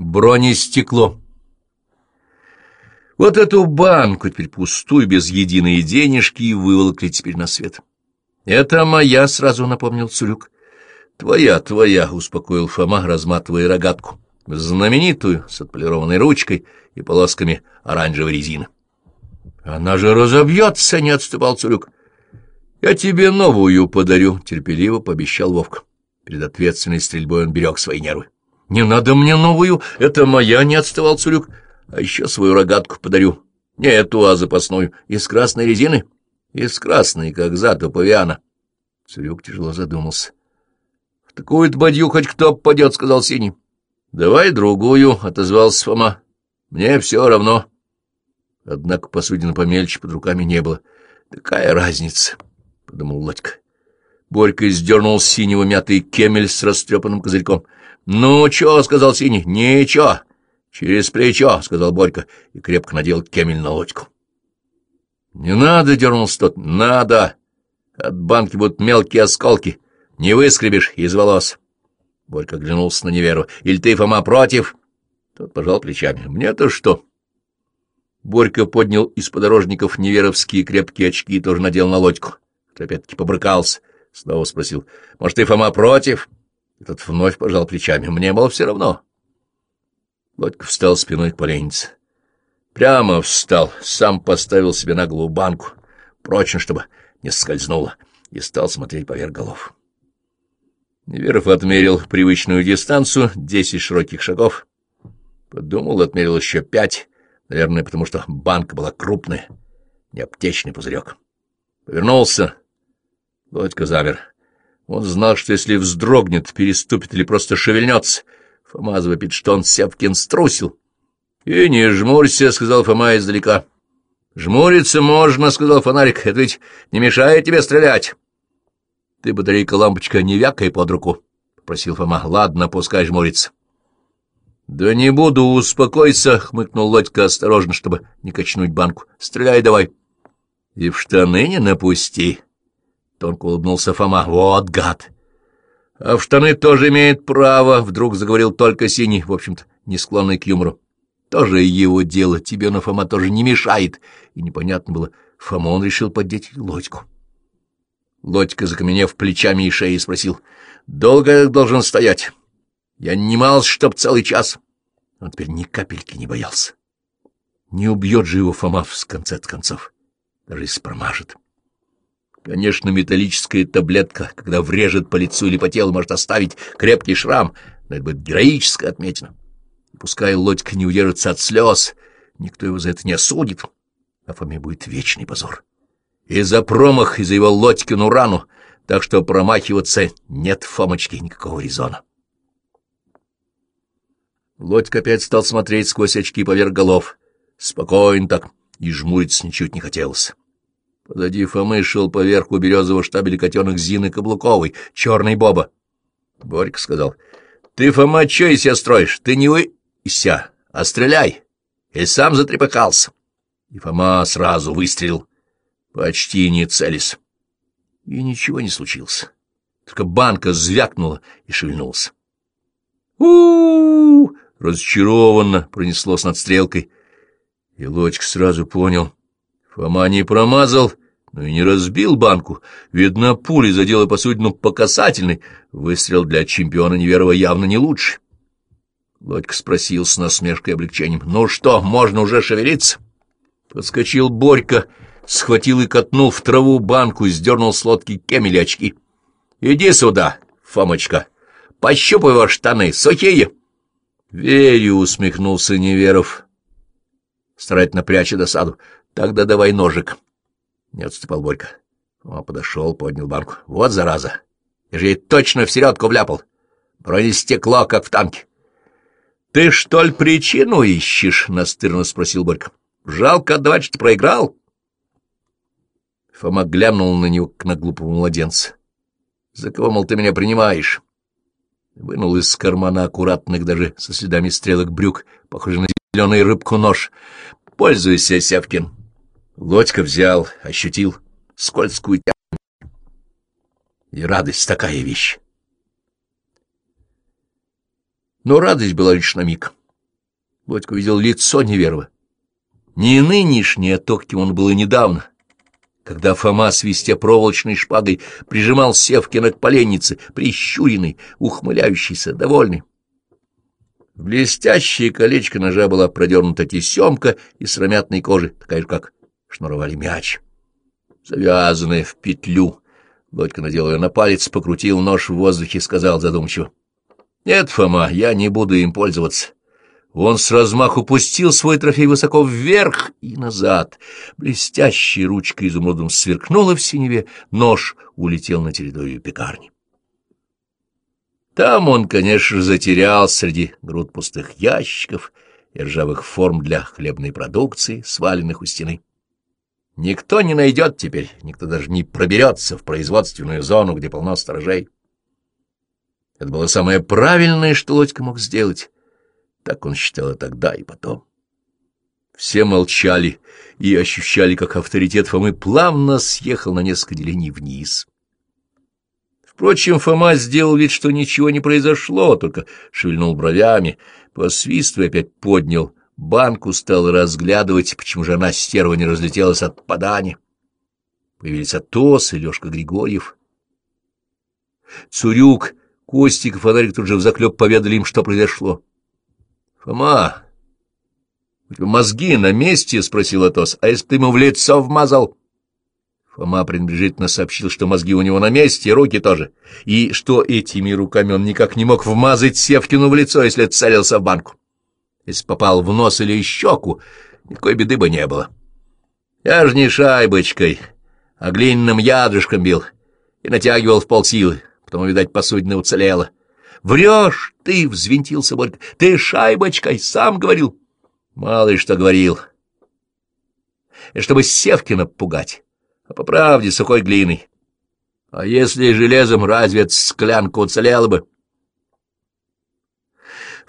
Бронестекло. Вот эту банку, теперь пустую, без единой денежки, выволокли теперь на свет. Это моя, — сразу напомнил Цурюк. Твоя, твоя, — успокоил Фома, разматывая рогатку, знаменитую, с отполированной ручкой и полосками оранжевой резины. Она же разобьется, — не отступал Цурюк. Я тебе новую подарю, — терпеливо пообещал Вовка. Перед ответственной стрельбой он берег свои нервы. — Не надо мне новую, это моя, — не отставал Цурюк. — А еще свою рогатку подарю. Не эту, а запасную. Из красной резины? Из красной, как зад у павиана. Цурюк тяжело задумался. — В такую-то хоть кто попадет, — сказал Синий. — Давай другую, — отозвался Фома. — Мне все равно. Однако посудина помельче под руками не было. — Какая разница, — подумал Лодька. Борька сдернул синего мятый кемель с растрепанным козырьком —— Ну, чё, — сказал Синий, — ничего. — Через плечо, — сказал Борька и крепко надел кемель на лодьку. — Не надо, — дернулся тот, — надо. От банки будут мелкие осколки. Не выскребешь из волос. Борька оглянулся на неверу. — Или ты, Фома, против? Тот пожал плечами. — Мне-то что? Борька поднял из подорожников неверовские крепкие очки и тоже надел на лодьку. Опять-таки побрыкался. Снова спросил. — Может, ты, Фома, против? — этот вновь пожал плечами. Мне было все равно. Лодька встал спиной к поленнице. Прямо встал, сам поставил себе на голову банку, прочно, чтобы не скользнуло, и стал смотреть поверх голов. Неверов отмерил привычную дистанцию, десять широких шагов. Подумал, отмерил еще пять, наверное, потому что банка была крупная, не аптечный пузырек. Повернулся, Лодька замер. Он знал, что если вздрогнет, переступит или просто шевельнется, Фома завопит, что он Севкин струсил. — И не жмурься, — сказал Фома издалека. — Жмуриться можно, — сказал фонарик, — это ведь не мешает тебе стрелять. — Ты, батарейка, лампочка, не вякай под руку, — попросил Фома. — Ладно, пускай жмурится. — Да не буду, успокойся, — хмыкнул Лодька осторожно, чтобы не качнуть банку. — Стреляй давай. — И в штаны не напусти. Тонко улыбнулся Фома. Вот гад! А в штаны тоже имеет право, вдруг заговорил только Синий, в общем-то, не склонный к юмору. Тоже его дело, тебе на Фома тоже не мешает. И непонятно было, Фома он решил поддеть Лодьку. Лодька, закаменев плечами и шеей, спросил, «Долго я должен стоять? Я не мался, чтоб целый час». Он теперь ни капельки не боялся. Не убьет же его Фома в конце концов, даже если промажет. Конечно, металлическая таблетка, когда врежет по лицу или по телу, может оставить крепкий шрам, но это будет героическая отметина. Пускай Лодька не удержится от слез, никто его за это не осудит, а Фоме будет вечный позор. И за промах, и за его Лодькину рану, так что промахиваться нет Фомочки никакого резона. Лодька опять стал смотреть сквозь очки поверх голов. Спокойно так, и жмуриться ничуть не хотелось. Позади Фомы шел поверху березового штабеля котенок Зины Каблуковой, черный Боба. Борька сказал, — Ты, Фома, что из себя строишь? Ты не уйся, а стреляй. И сам затрепыхался. И Фома сразу выстрелил, почти не целясь. И ничего не случилось. Только банка звякнула и шевельнулась. у, -у разочарованно пронеслось над стрелкой. И Лодька сразу понял. Фома не промазал но и не разбил банку. Видно, пуля задела посудину по касательной. Выстрел для чемпиона Неверова явно не лучше. Лодька спросил с насмешкой и облегчением. — Ну что, можно уже шевелиться? Подскочил Борька, схватил и катнул в траву банку, сдернул с лодки кемели очки. — Иди сюда, Фомочка, пощупай его штаны, сухие. — Верю, — усмехнулся Неверов, старательно пряча досаду. — Тогда давай ножик. — не отступал Борька. Он подошел, поднял банку. Вот зараза! Я же ей точно в середку вляпал. Бронестекло, как в танке. — Ты, что ли, причину ищешь? — настырно спросил Борька. — Жалко отдавать, что проиграл. Фома глянул на него, как на глупого младенца. — За кого, мол, ты меня принимаешь? Вынул из кармана аккуратных, даже со следами стрелок брюк, похожий на зеленую рыбку нож. — Пользуйся, Севкин. — Лодька взял, ощутил скользкую тягу. И радость такая вещь. Но радость была лишь на миг. Лодька увидел лицо неверого. Не нынешнее, а то, каким он был и недавно, когда Фома, свистя проволочной шпагой, прижимал Севкина к поленнице, прищуренный, ухмыляющийся, довольный. В блестящее колечко ножа была продернута тесемка из сыромятной кожи, такая же, как шнуровали мяч. Завязанная в петлю, Лодька надел ее на палец, покрутил нож в воздухе и сказал задумчиво. — Нет, Фома, я не буду им пользоваться. Он с размаху пустил свой трофей высоко вверх и назад. Блестящая ручка изумрудом сверкнула в синеве, нож улетел на территорию пекарни. Там он, конечно, затерялся среди груд пустых ящиков и ржавых форм для хлебной продукции, сваленных у стены. Никто не найдет теперь, никто даже не проберется в производственную зону, где полно сторожей. Это было самое правильное, что Лодька мог сделать. Так он считал и тогда, и потом. Все молчали и ощущали, как авторитет Фомы плавно съехал на несколько делений вниз. Впрочем, Фома сделал вид, что ничего не произошло, только шевельнул бровями, посвистывая, опять поднял банку, стал разглядывать, почему же она, стерва, не разлетелась от падания. Появились Атос и Лёшка Григорьев. Цурюк, Костик и Фонарик тут же взаклёб поведали им, что произошло. — Фома, у тебя мозги на месте? — спросил Атос. — А если ты ему в лицо вмазал? Фома пренебрежительно сообщил, что мозги у него на месте, и руки тоже, и что этими руками он никак не мог вмазать Севкину в лицо, если целился в банку. Если попал в нос или щеку, никакой беды бы не было. Я же не шайбочкой, а глиняным ядрышком бил и натягивал в полсилы, потом, видать, посудина уцелела. «Врешь ты!» — взвинтился Борька. «Ты шайбочкой сам говорил!» «Мало ли что говорил!» «И чтобы Севкина пугать, а по правде сухой глиной. А если железом, разве склянка уцелела бы?»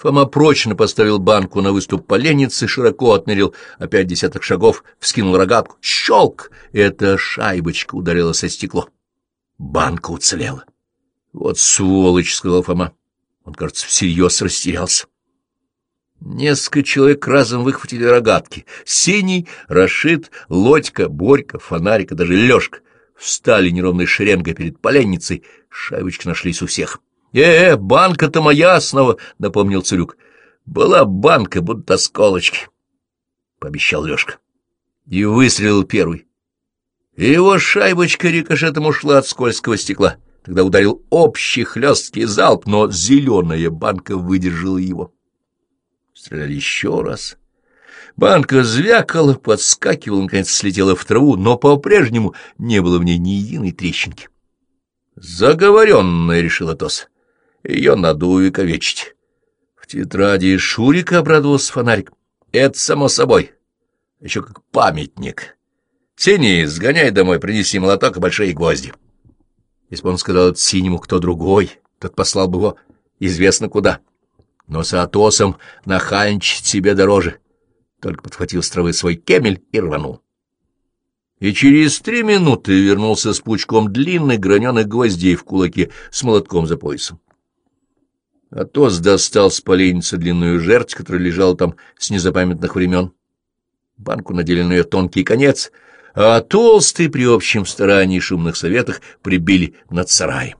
Фома прочно поставил банку на выступ поленницы, широко отмерил опять десяток шагов, вскинул рогатку. Щелк! Эта шайбочка ударила со стекло. Банка уцелела. — Вот сволочь! — сказал Фома. Он, кажется, всерьез растерялся. Несколько человек разом выхватили рогатки. Синий, Рашид, Лодька, Борька, Фонарик даже Лёшка встали неровной шеренгой перед поленницей. Шайбочки нашлись у всех. «Э, э банка-то моя снова!» — напомнил Цурюк. «Была банка, будто осколочки», — пообещал Лёшка. И выстрелил первый. Его шайбочка рикошетом ушла от скользкого стекла. Тогда ударил общий хлесткий залп, но зеленая банка выдержала его. Стреляли еще раз. Банка звякала, подскакивала, наконец слетела в траву, но по-прежнему не было в ней ни единой трещинки. «Заговоренная», — решил Атос. «Ее надо увековечить». В тетради Шурика обрадовался фонарик. «Это само собой. Еще как памятник. Синий, сгоняй домой, принеси молоток и большие гвозди». Если бы он сказал это синему кто другой, тот послал бы его известно куда. Но с Атосом нахальничать себе дороже. Только подхватил с травы свой кемель и рванул. И через три минуты вернулся с пучком длинных граненых гвоздей в кулаке с молотком за поясом. Атос достал с поленницы длинную жерть, которая лежала там с незапамятных времен. Банку надели на ее тонкий конец — а толстый при общем старании и шумных советах прибили над сараем.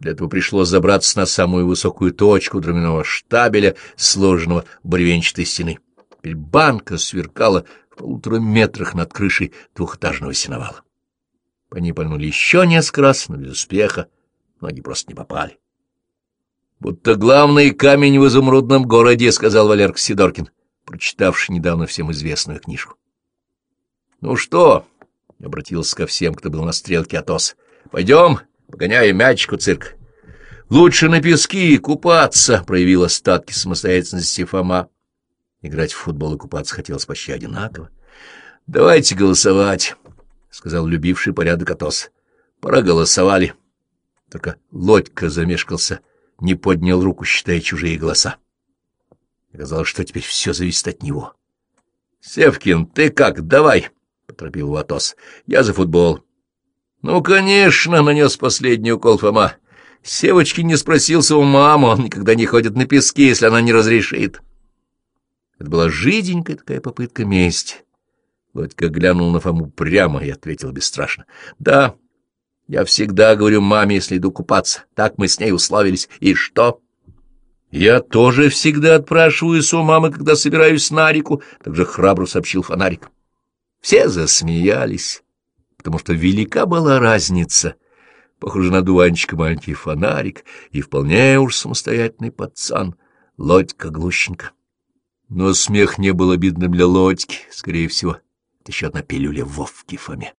Для этого пришлось забраться на самую высокую точку дровяного штабеля, сложенного бревенчатой стены. Теперь банка сверкала в полутора метрах над крышей двухэтажного сеновала. По ней пальнули еще несколько раз, но без успеха. Многие просто не попали. — Будто главный камень в изумрудном городе, — сказал Валерк Сидоркин, прочитавший недавно всем известную книжку. — Ну что? — обратился ко всем, кто был на стрелке Атос. — Пойдем, погоняем мячику цирк. — Лучше на пески купаться, — проявил остатки самостоятельности Фома. Играть в футбол и купаться хотелось почти одинаково. — Давайте голосовать, — сказал любивший порядок Атос. — Проголосовали. Только Лодька замешкался, не поднял руку, считая чужие голоса. Оказалось, что теперь все зависит от него. — Севкин, ты как? Давай! —— поторопил Ватос. — Я за футбол. — Ну, конечно, — нанес последний укол Фома. Севочки не спросился у мамы, он никогда не ходит на пески, если она не разрешит. Это была жиденькая такая попытка мести. Лодька глянул на Фому прямо и ответил бесстрашно. — Да, я всегда говорю маме, если иду купаться. Так мы с ней условились. И что? — Я тоже всегда отпрашиваюсь у мамы, когда собираюсь на реку, — также храбро сообщил фонарик. Все засмеялись, потому что велика была разница. Похоже на дуванчика маленький фонарик и вполне уж самостоятельный пацан, Лодька Глущенко. Но смех не был обидным для Лодьки, скорее всего, это еще одна пилюля Вовки Фоме.